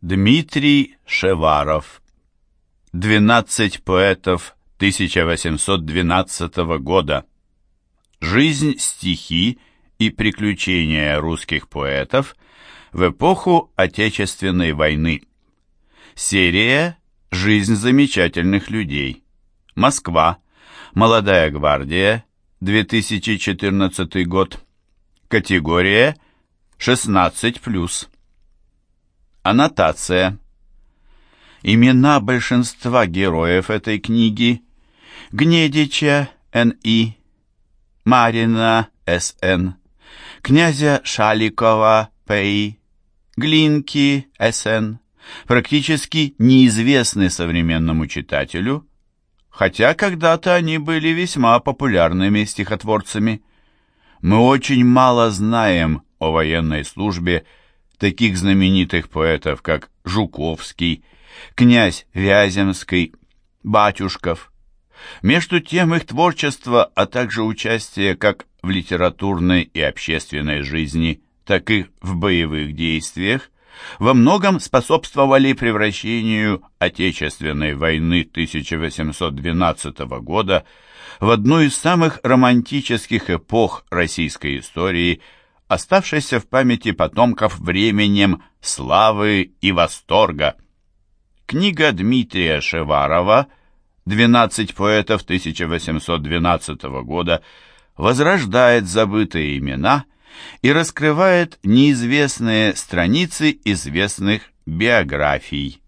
Дмитрий Шеваров. 12 поэтов 1812 года. Жизнь, стихи и приключения русских поэтов в эпоху Отечественной войны. Серия «Жизнь замечательных людей». Москва. Молодая гвардия. 2014 год. Категория 16+. Аннотация. Имена большинства героев этой книги Гнедича Н.И., Марина С.Н., князя Шаликова П.И., Глинки С.Н. практически неизвестны современному читателю, хотя когда-то они были весьма популярными стихотворцами. Мы очень мало знаем о военной службе таких знаменитых поэтов, как Жуковский, князь Вяземский, Батюшков. Между тем их творчество, а также участие как в литературной и общественной жизни, так и в боевых действиях, во многом способствовали превращению Отечественной войны 1812 года в одну из самых романтических эпох российской истории – оставшийся в памяти потомков временем славы и восторга. Книга Дмитрия Шеварова «12 поэтов 1812 года» возрождает забытые имена и раскрывает неизвестные страницы известных биографий.